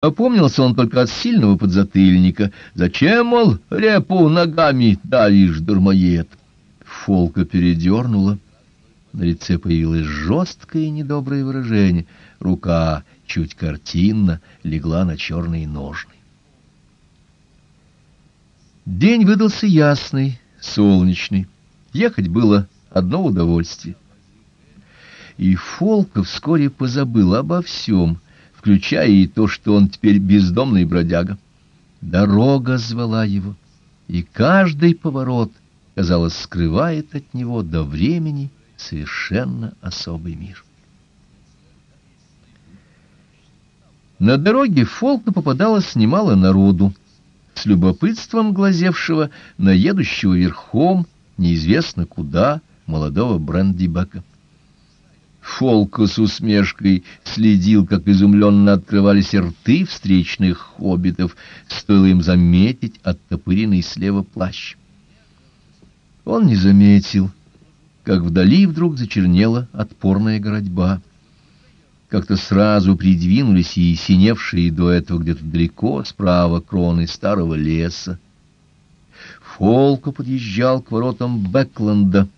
Опомнился он только от сильного подзатыльника. «Зачем, мол, репу ногами давишь, дармоед?» Фолка передернула. На лице появилось жесткое и недоброе выражение. Рука чуть картинно легла на черные ножны. День выдался ясный, солнечный. Ехать было одно удовольствие. И Фолка вскоре позабыл обо всем — включая и то, что он теперь бездомный бродяга. Дорога звала его, и каждый поворот, казалось, скрывает от него до времени совершенно особый мир. На дороге Фолка попадалось немало народу, с любопытством глазевшего на едущего верхом неизвестно куда молодого Брандибека. Фолка с усмешкой следил, как изумленно открывались рты встречных хоббитов, стоило им заметить оттопыренный слева плащ. Он не заметил, как вдали вдруг зачернела отпорная городьба. Как-то сразу придвинулись и синевшие до этого где-то далеко справа кроны старого леса. Фолка подъезжал к воротам Бэкленда.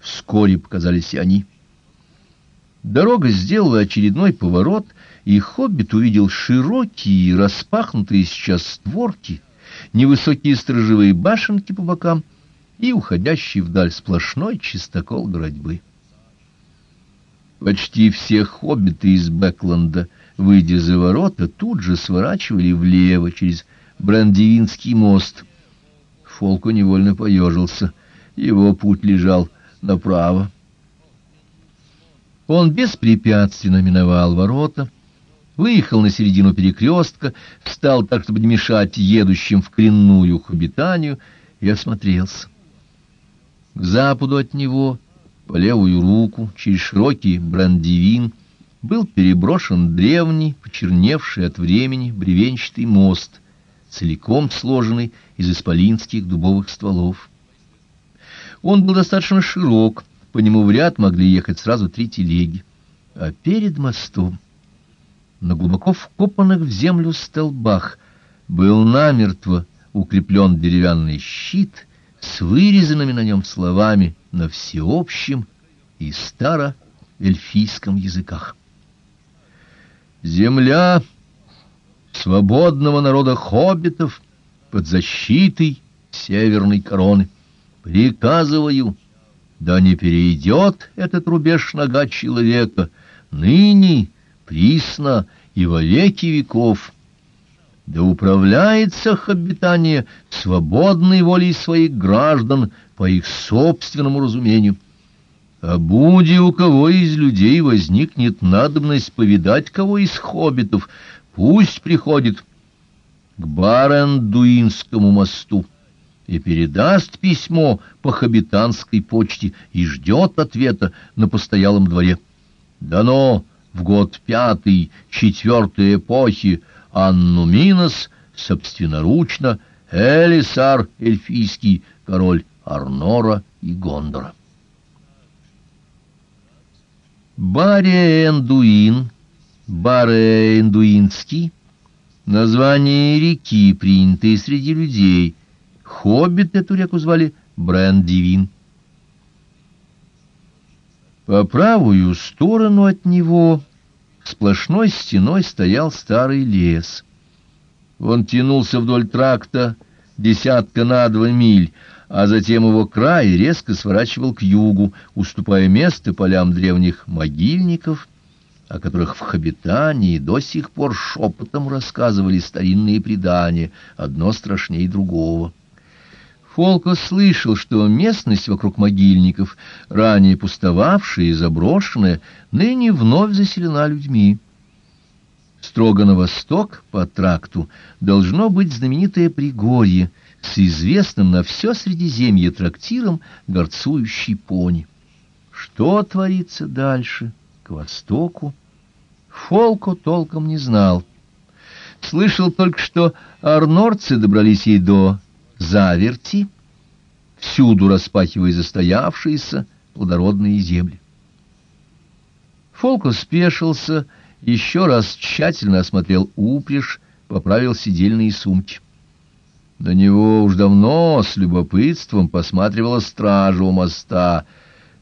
Вскоре показались они — Дорога сделала очередной поворот, и хоббит увидел широкие, распахнутые сейчас створки, невысокие сторожевые башенки по бокам и уходящий вдаль сплошной чистокол городьбы. Почти все хоббиты из Бэкленда, выйдя за ворота, тут же сворачивали влево через Брандивинский мост. Фолку невольно поежился. Его путь лежал направо. Он беспрепятственно миновал ворота, выехал на середину перекрестка, встал так, чтобы не мешать едущим в коренную хобитанию, и осмотрелся. К западу от него, по левую руку, через широкий брандивин, был переброшен древний, почерневший от времени бревенчатый мост, целиком сложенный из исполинских дубовых стволов. Он был достаточно широк, по нему в ряд могли ехать сразу три телеги. А перед мостом, на глубоко вкопанных в землю столбах, был намертво укреплен деревянный щит с вырезанными на нем словами на всеобщем и староэльфийском языках. «Земля свободного народа хоббитов под защитой северной короны. Приказываю да не перейдет этот рубеж нога человека, ныне, присно и во веки веков. Да управляется обитание свободной волей своих граждан по их собственному разумению. А буди у кого из людей возникнет надобность повидать кого из хоббитов, пусть приходит к Барендуинскому мосту и передаст письмо по хабитанской почте и ждет ответа на постоялом дворе. Дано в год пятый, четвертой эпохи, Анну Минос собственноручно Элисар эльфийский, король Арнора и Гондора. Баре-Эндуин, Баре-Эндуинский, название реки, принятое среди людей — Хоббит эту реку звали Брандивин. По правую сторону от него сплошной стеной стоял старый лес. Он тянулся вдоль тракта десятка на два миль, а затем его край резко сворачивал к югу, уступая место полям древних могильников, о которых в Хобитании до сих пор шепотом рассказывали старинные предания, одно страшнее другого. Фолко слышал, что местность вокруг могильников, ранее пустовавшая и заброшенная, ныне вновь заселена людьми. Строго на восток, по тракту, должно быть знаменитое Пригорье с известным на все Средиземье трактиром горцующий пони. Что творится дальше, к востоку, Фолко толком не знал. Слышал только, что арнорцы добрались ей до заверти, всюду распахивая застоявшиеся плодородные земли. Фолко спешился еще раз тщательно осмотрел упряжь, поправил сидельные сумки. На него уж давно с любопытством посматривала стража у моста,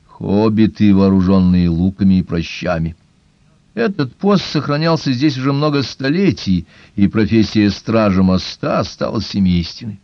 хоббиты, вооруженные луками и прощами. Этот пост сохранялся здесь уже много столетий, и профессия стража моста стала семейственной.